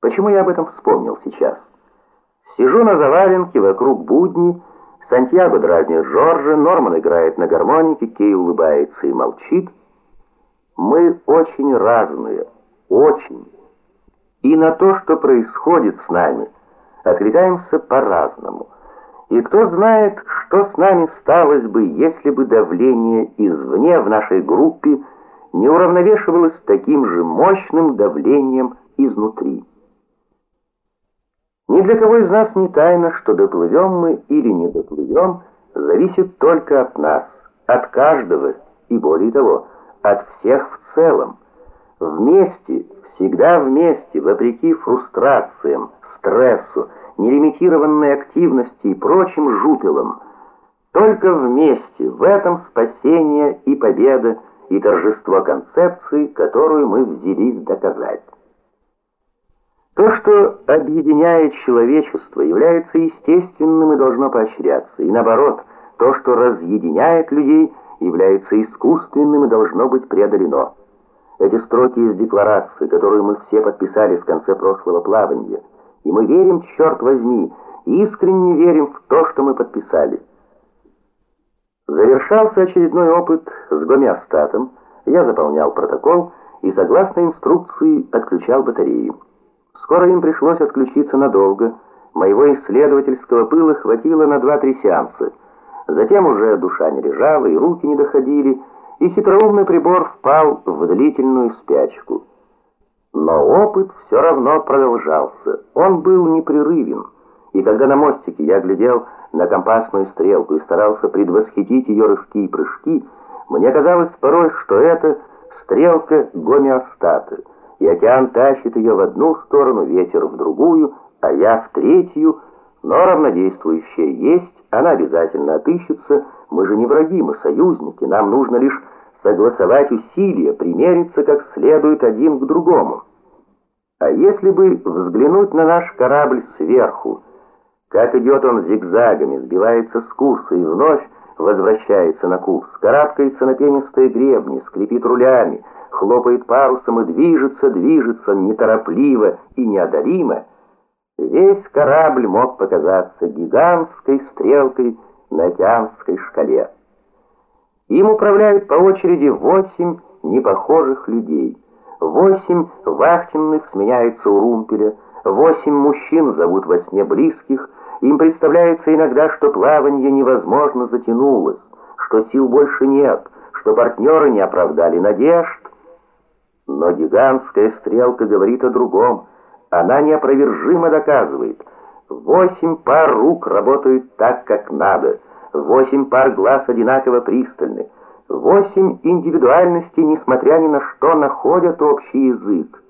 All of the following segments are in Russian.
Почему я об этом вспомнил сейчас? Сижу на заваленке, вокруг будни, Сантьяго дразнит Жоржа, Норман играет на гармонике, Кей улыбается и молчит. Мы очень разные, очень. И на то, что происходит с нами, откликаемся по-разному. И кто знает, что с нами сталось бы, если бы давление извне в нашей группе не уравновешивалось таким же мощным давлением изнутри. Ни для кого из нас не тайно, что доплывем мы или не доплывем, зависит только от нас, от каждого и более того, от всех в целом. Вместе, всегда вместе, вопреки фрустрациям, стрессу, нелимитированной активности и прочим жупелам. Только вместе в этом спасение и победа и торжество концепции, которую мы взялись доказать. То, что объединяет человечество, является естественным и должно поощряться, и наоборот, то, что разъединяет людей, является искусственным и должно быть преодолено. Эти строки из декларации, которую мы все подписали в конце прошлого плавания, и мы верим, черт возьми, искренне верим в то, что мы подписали. Завершался очередной опыт с гомеостатом, я заполнял протокол и, согласно инструкции, отключал батарею. Скоро им пришлось отключиться надолго. Моего исследовательского пыла хватило на два-три сеанса. Затем уже душа не лежала, и руки не доходили, и хитроумный прибор впал в длительную спячку. Но опыт все равно продолжался. Он был непрерывен. И когда на мостике я глядел на компасную стрелку и старался предвосхитить ее рывки и прыжки, мне казалось порой, что это стрелка гомеостата — и океан тащит ее в одну сторону, ветер в другую, а я в третью, но равнодействующая есть, она обязательно отыщется, мы же не враги, мы союзники, нам нужно лишь согласовать усилия, примериться как следует один к другому. А если бы взглянуть на наш корабль сверху, как идет он зигзагами, сбивается с курса и вновь возвращается на курс, карабкается на пенистые гребни, скрипит рулями, хлопает парусом и движется, движется неторопливо и неодолимо, весь корабль мог показаться гигантской стрелкой на океанской шкале. Им управляют по очереди восемь непохожих людей. Восемь вахтенных сменяется у румпеля, восемь мужчин зовут во сне близких, им представляется иногда, что плавание невозможно затянулось, что сил больше нет, что партнеры не оправдали надежд, но гигантская стрелка говорит о другом. Она неопровержимо доказывает. Восемь пар рук работают так, как надо. Восемь пар глаз одинаково пристальны. Восемь индивидуальностей, несмотря ни на что, находят общий язык.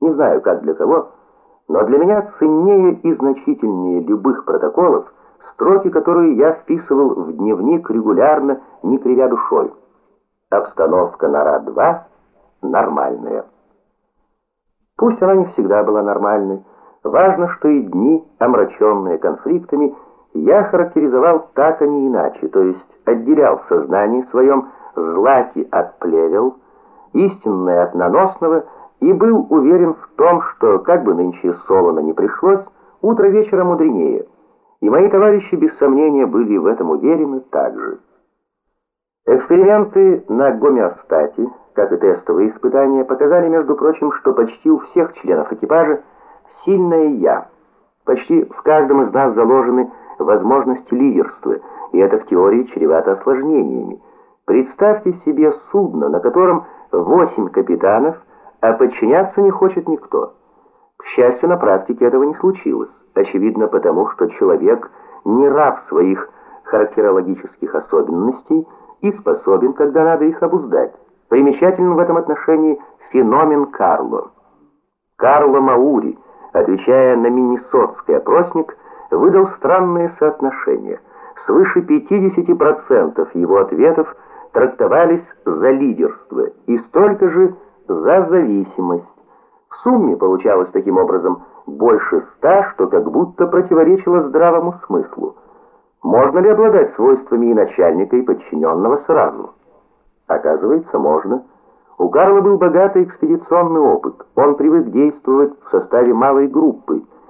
Не знаю, как для кого, но для меня ценнее и значительнее любых протоколов строки, которые я вписывал в дневник регулярно, не кривя душой. Обстановка на РА-2 нормальная. Пусть она не всегда была нормальной, важно, что и дни, омраченные конфликтами, я характеризовал так, а не иначе, то есть отделял в сознании своем злаки от плевел, истинное от наносного, и был уверен в том, что, как бы нынче солоно не пришлось, утро вечера мудренее, и мои товарищи без сомнения были в этом уверены также. Эксперименты на гомеостате как и тестовые испытания, показали, между прочим, что почти у всех членов экипажа сильное «я». Почти в каждом из нас заложены возможности лидерства, и это в теории чревато осложнениями. Представьте себе судно, на котором восемь капитанов, а подчиняться не хочет никто. К счастью, на практике этого не случилось. Очевидно потому, что человек не раб своих характерологических особенностей и способен, когда надо их обуздать. Примечателен в этом отношении феномен Карло. Карло Маури, отвечая на миннесотский опросник, выдал странное соотношение. Свыше 50% его ответов трактовались за лидерство и столько же за зависимость. В сумме получалось таким образом больше ста, что как будто противоречило здравому смыслу. Можно ли обладать свойствами и начальника, и подчиненного сразу? Оказывается, можно. У Карла был богатый экспедиционный опыт. Он привык действовать в составе малой группы,